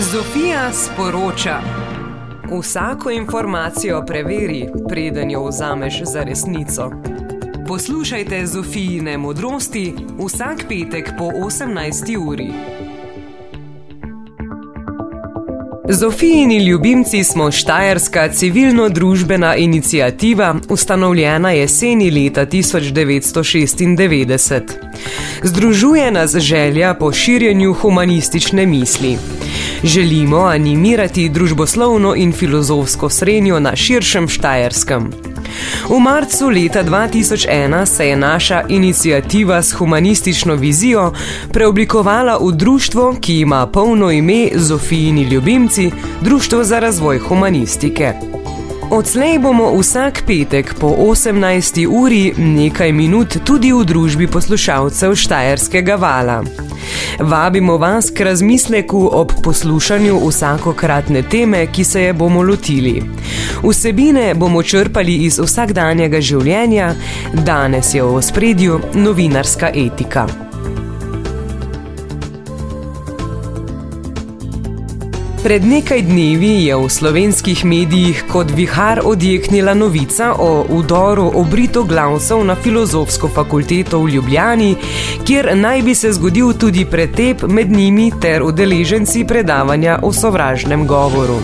Zofija sporoča. Vsako informacijo preveri, preden jo vzameš za resnico. Poslušajte Zofijine modrosti vsak petek po 18. uri. Zofijini ljubimci smo Štajerska civilno-družbena inicijativa, ustanovljena jeseni leta 1996. Združuje nas želja po širjenju humanistične misli. Želimo animirati družboslovno in filozofsko srednjo na širšem Štajerskem. V marcu leta 2001 se je naša inicijativa s humanistično vizijo preoblikovala v društvo, ki ima polno ime Zofijini ljubimci, Društvo za razvoj humanistike. Odslej bomo vsak petek po 18. uri nekaj minut tudi v družbi poslušalcev Štajerskega vala. Vabimo vas k razmisleku ob poslušanju vsakokratne teme, ki se je bomo lotili. Vsebine bomo črpali iz vsakdanjega življenja, danes je v ospredju novinarska etika. Pred nekaj dnevi je v slovenskih medijih kot vihar odjeknila novica o udoru obritoglavcev na filozofsko fakulteto v Ljubljani, kjer naj bi se zgodil tudi pretep med njimi ter udeleženci predavanja o sovražnem govoru.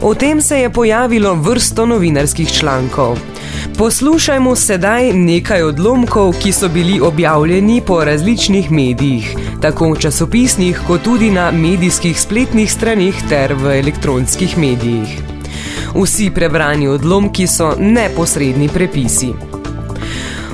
O tem se je pojavilo vrsto novinarskih člankov. Poslušajmo sedaj nekaj odlomkov, ki so bili objavljeni po različnih medijih, tako časopisnih, kot tudi na medijskih spletnih straneh ter v elektronskih medijih. Vsi prebrani odlomki so neposredni prepisi.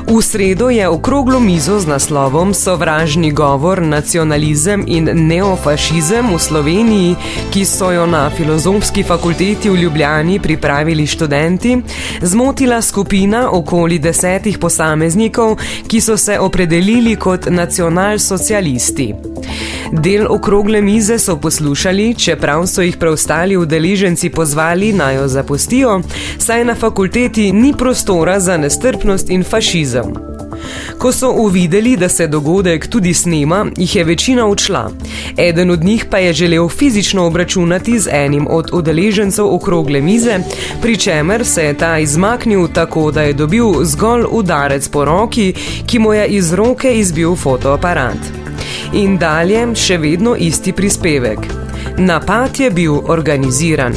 V sredo je okroglo mizo z naslovom Sovražni govor, nacionalizem in neofašizem v Sloveniji, ki so jo na filozofski fakulteti v Ljubljani pripravili študenti, zmotila skupina okoli desetih posameznikov, ki so se opredelili kot nacionalsocialisti. Del okrogle mize so poslušali, čeprav so jih preostali udeleženci pozvali naj jo zapustijo, saj na fakulteti ni prostora za nestrpnost in fašizem. Ko so uvideli, da se dogodek tudi snema, jih je večina odšla. Eden od njih pa je želel fizično obračunati z enim od udeležencev okrogle mize, pri čemer se je ta izmaknil tako, da je dobil zgolj udarec po roki, ki mu je iz roke izbil fotoaparat. In dalje še vedno isti prispevek. Napad je bil organiziran.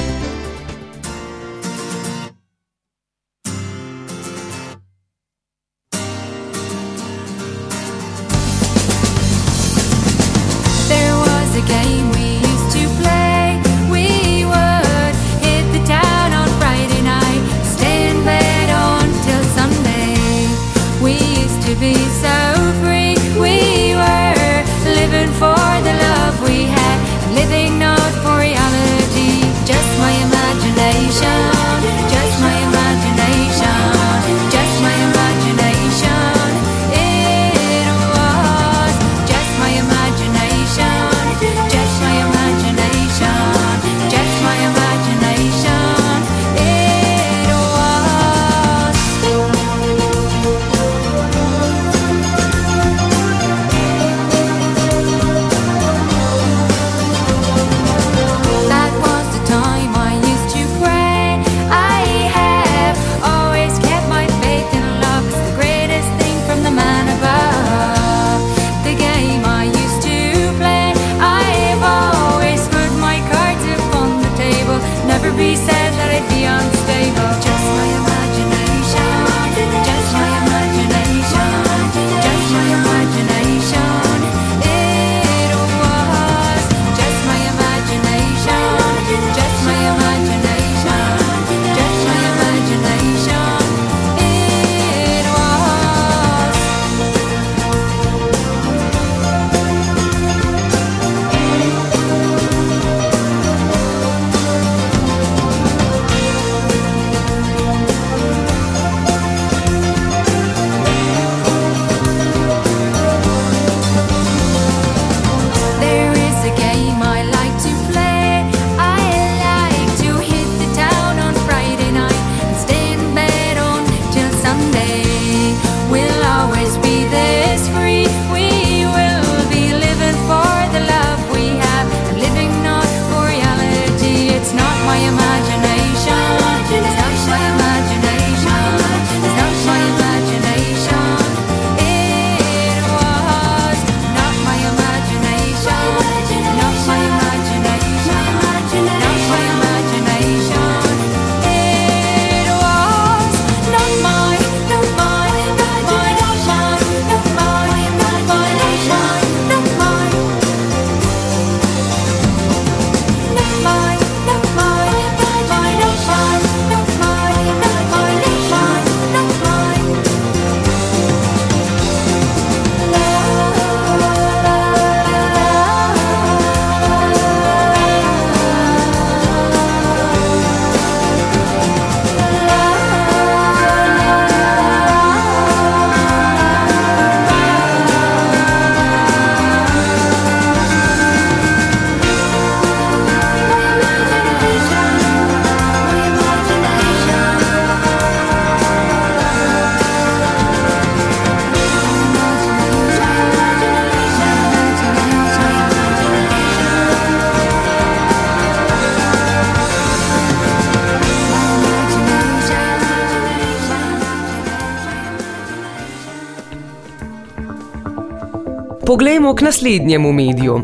Poglejmo k naslednjemu mediju.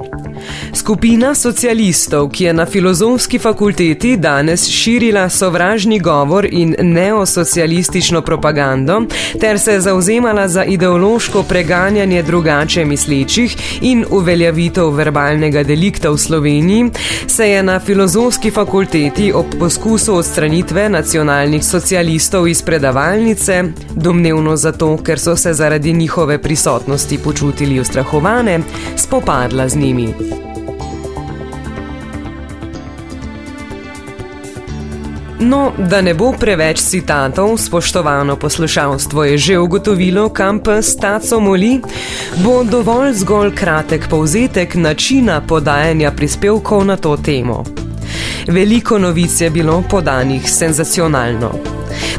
Skupina socialistov, ki je na filozofski fakulteti danes širila sovražni govor in neosocialistično propagando, ter se zauzemala za ideološko preganjanje drugače mislečih in uveljavitev verbalnega delikta v Sloveniji, se je na filozofski fakulteti ob poskusu odstranitve nacionalnih socialistov iz predavalnice, domnevno zato, ker so se zaradi njihove prisotnosti počutili ustrahovane, spopadla z njimi. No, da ne bo preveč citatov, spoštovano poslušalstvo je že ugotovilo, kam pes taco moli, bo dovolj zgolj kratek povzetek načina podajanja prispevkov na to temo. Veliko novic je bilo podanih senzacionalno.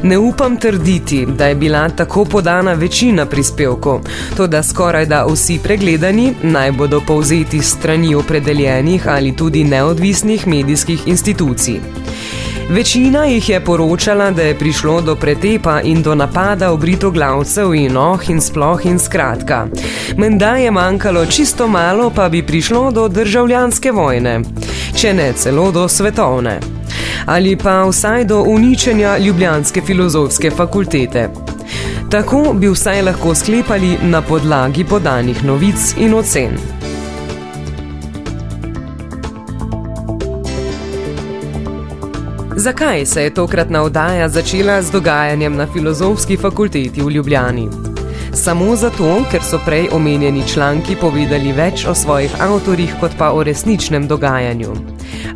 Ne upam trditi, da je bila tako podana večina prispevkov, to da skoraj da vsi pregledani naj bodo povzeti strani opredeljenih ali tudi neodvisnih medijskih institucij. Večina jih je poročala, da je prišlo do pretepa in do napada obritoglavcev in oh in sploh in skratka. Menda je manjkalo čisto malo, pa bi prišlo do državljanske vojne, če ne celo do svetovne. Ali pa vsaj do uničenja Ljubljanske filozofske fakultete. Tako bi vsaj lahko sklepali na podlagi podanih novic in ocen. Zakaj se je tokratna oddaja začela z dogajanjem na filozofski fakulteti v Ljubljani? Samo zato, ker so prej omenjeni članki povedali več o svojih avtorjih, kot pa o resničnem dogajanju.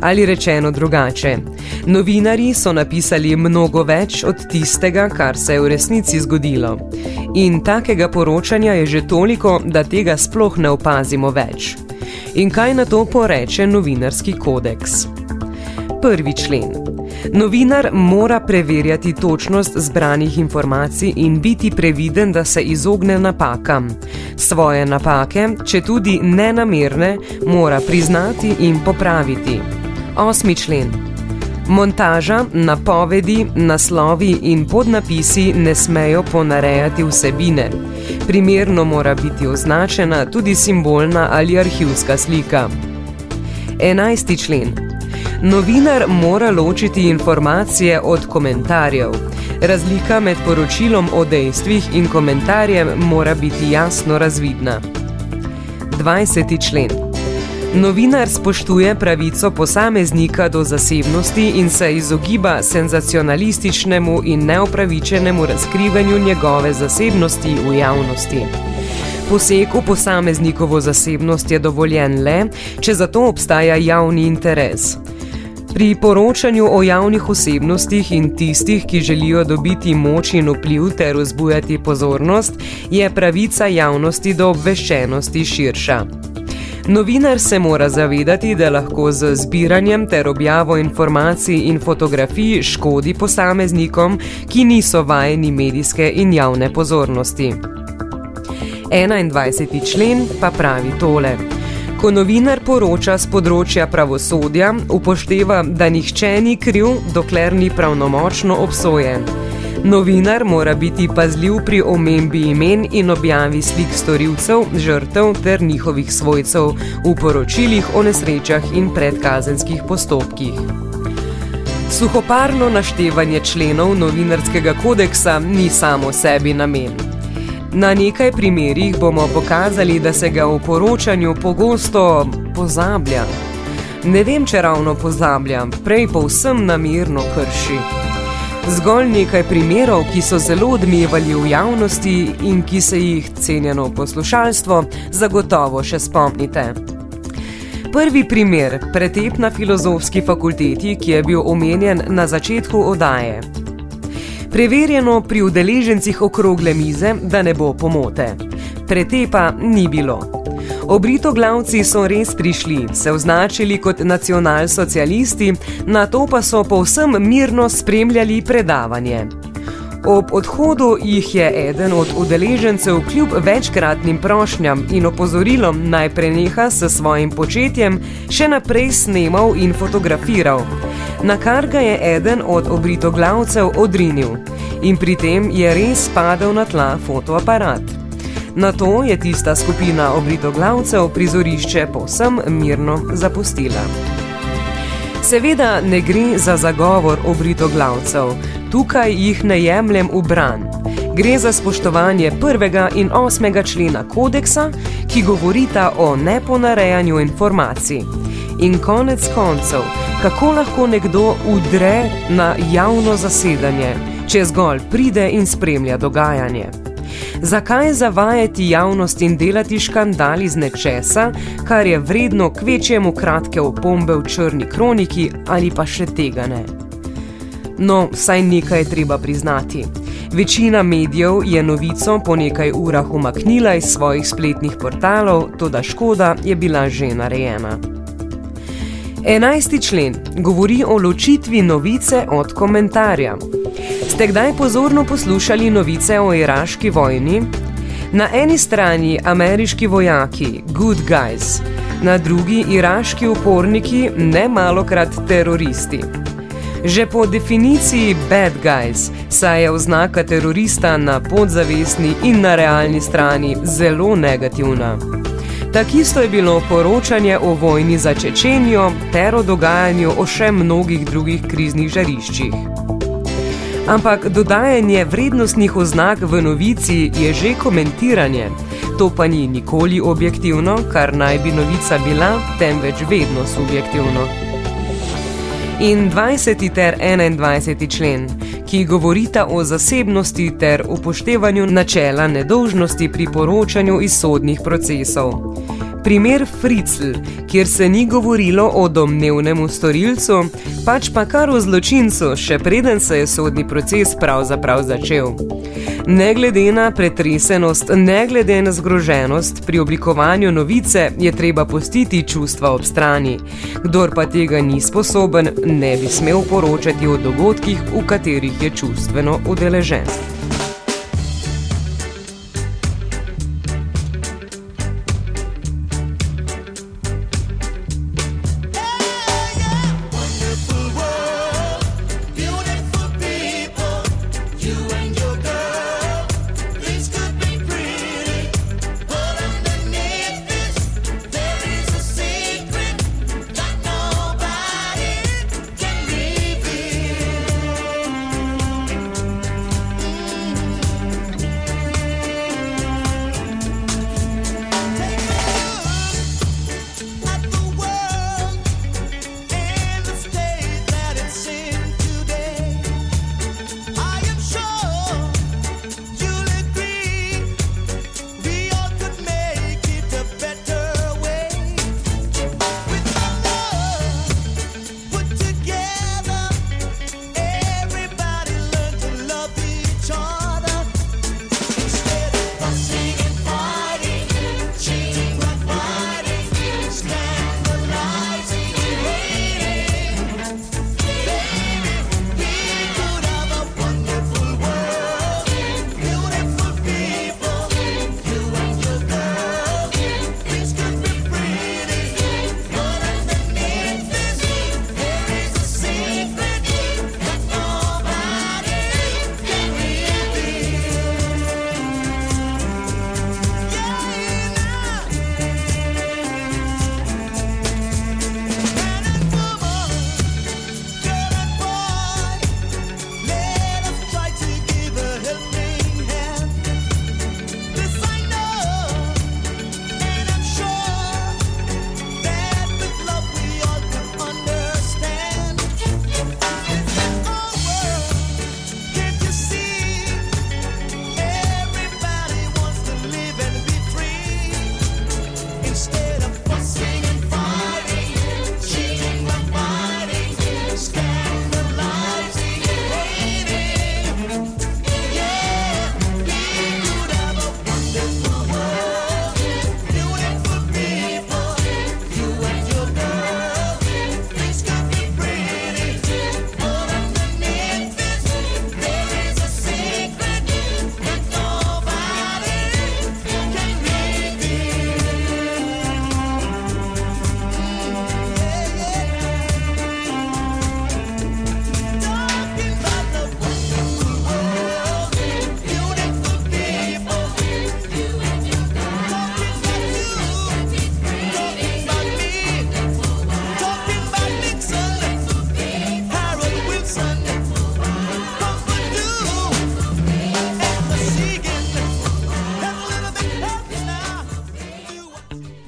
Ali rečeno drugače, novinari so napisali mnogo več od tistega, kar se je v resnici zgodilo. In takega poročanja je že toliko, da tega sploh ne opazimo več. In kaj na to poreče novinarski kodeks? Prvi člen. Novinar mora preverjati točnost zbranih informacij in biti previden, da se izogne napakam. Svoje napake, če tudi nenamerne, mora priznati in popraviti. Osmi člen. Montaža, napovedi, naslovi in podnapisi ne smejo ponarejati vsebine. Primerno mora biti označena tudi simbolna ali arhivska slika. Enajsti člen. Novinar mora ločiti informacije od komentarjev. Razlika med poročilom o dejstvih in komentarjem mora biti jasno razvidna. 20. člen. Novinar spoštuje pravico posameznika do zasebnosti in se izogiba senzacionalističnemu in neopravičenemu razkrivanju njegove zasebnosti v javnosti. Poseg v posameznikovo zasebnost je dovoljen le, če zato obstaja javni interes. Pri poročanju o javnih osebnostih in tistih, ki želijo dobiti moč in vpliv ter vzbujati pozornost, je pravica javnosti do obveščenosti širša. Novinar se mora zavedati, da lahko z zbiranjem ter objavo informacij in fotografij škodi posameznikom, ki niso vajeni medijske in javne pozornosti. 21. člen pa pravi tole. Ko novinar poroča z področja pravosodja, upošteva, da nihče ni kriv, dokler ni pravnomočno obsojen. Novinar mora biti pazljiv pri omembi imen in objavi slik storilcev, žrtev ter njihovih svojcev v poročilih o nesrečah in predkazenskih postopkih. Suhoparno naštevanje členov novinarskega kodeksa ni samo sebi namen. Na nekaj primerjih bomo pokazali, da se ga v poročanju pogosto pozablja. Ne vem, če ravno pozablja, prej povsem namirno krši. Zgolj nekaj primerov, ki so zelo odmevali v javnosti in ki se jih cenjeno poslušalstvo zagotovo še spomnite. Prvi primer, pretep na filozofski fakulteti, ki je bil omenjen na začetku odaje. Preverjeno pri udeležencih okrogle mize, da ne bo pomote. Pretepa ni bilo. Obritoglavci so res prišli, se označili kot nacionalsocialisti, na to pa so povsem mirno spremljali predavanje. Ob odhodu jih je eden od udeležencev kljub večkratnim prošnjam in opozorilom naj preneha s svojim početjem še naprej snemal in fotografiral na kar ga je eden od obritoglavcev odrinil in pri tem je res padel na tla fotoaparat. Na to je tista skupina obritoglavcev prizorišče povsem mirno zapustila. Seveda ne gre za zagovor obritoglavcev, tukaj jih ne jemljem v bran. Gre za spoštovanje prvega in osmega člena kodeksa, ki govorita o neponarejanju informacij. In konec koncev, kako lahko nekdo udre na javno zasedanje, če zgolj pride in spremlja dogajanje? Zakaj zavajati javnost in delati škandal iz nečesa, kar je vredno kvečjemu kratke opombe v črni kroniki ali pa še tega ne? No, saj nekaj je treba priznati. Večina medijev je novico po nekaj urah umaknila iz svojih spletnih portalov, toda škoda je bila že narejena. 11. člen govori o ločitvi novice od komentarja. Ste kdaj pozorno poslušali novice o iraški vojni? Na eni strani ameriški vojaki, good guys, na drugi iraški uporniki, ne malokrat teroristi. Že po definiciji bad guys, saj je oznaka terorista na podzavestni in na realni strani zelo negativna. Takisto je bilo poročanje o vojni za Čečenijo ter o dogajanju o še mnogih drugih kriznih žariščih. Ampak dodajanje vrednostnih oznak v novici je že komentiranje. To pa ni nikoli objektivno, kar naj bi novica bila, temveč vedno subjektivno. In 20. ter 21. člen, ki govorita o zasebnosti ter upoštevanju načela nedolžnosti pri poročanju iz sodnih procesov. Primer Fritzl, kjer se ni govorilo o domnevnemu storilcu, pač pa kar o zločincu, še preden se je sodni proces pravzaprav začel. Ne glede na pretresenost, ne glede na zgroženost, pri oblikovanju novice je treba pustiti čustva ob strani. Kdor pa tega ni sposoben, ne bi smel poročati o dogodkih, v katerih je čustveno udeležen.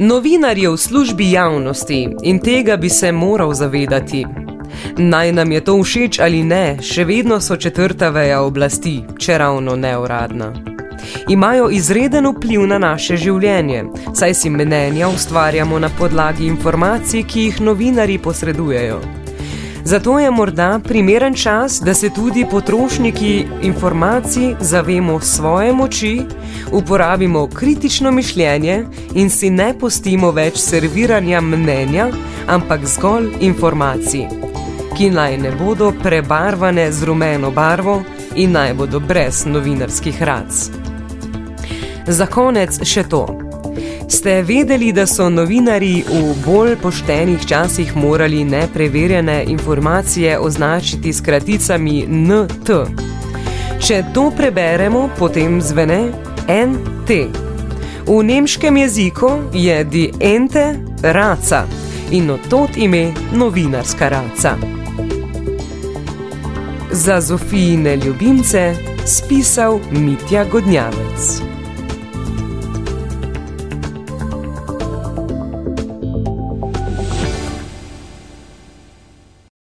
Novinar je v službi javnosti in tega bi se moral zavedati. Naj nam je to všeč ali ne, še vedno so četrta veja oblasti, če ravno neuradna. Imajo izreden vpliv na naše življenje, saj si mnenja ustvarjamo na podlagi informacij, ki jih novinari posredujejo. Zato je morda primeren čas, da se tudi potrošniki informacij zavemo svoje moči, uporabimo kritično mišljenje in si ne pustimo več serviranja mnenja, ampak zgolj informacij, ki naj ne bodo prebarvane z rumeno barvo in naj bodo brez novinarskih rac. Za konec še to. Ste vedeli, da so novinari v bolj poštenih časih morali nepreverjene informacije označiti s kraticami NT? Če to preberemo, potem zvene NT. V nemškem jeziku je die ente raca in od tod ime novinarska raca. Za Zofijine ljubimce spisal Mitja Godnjavec.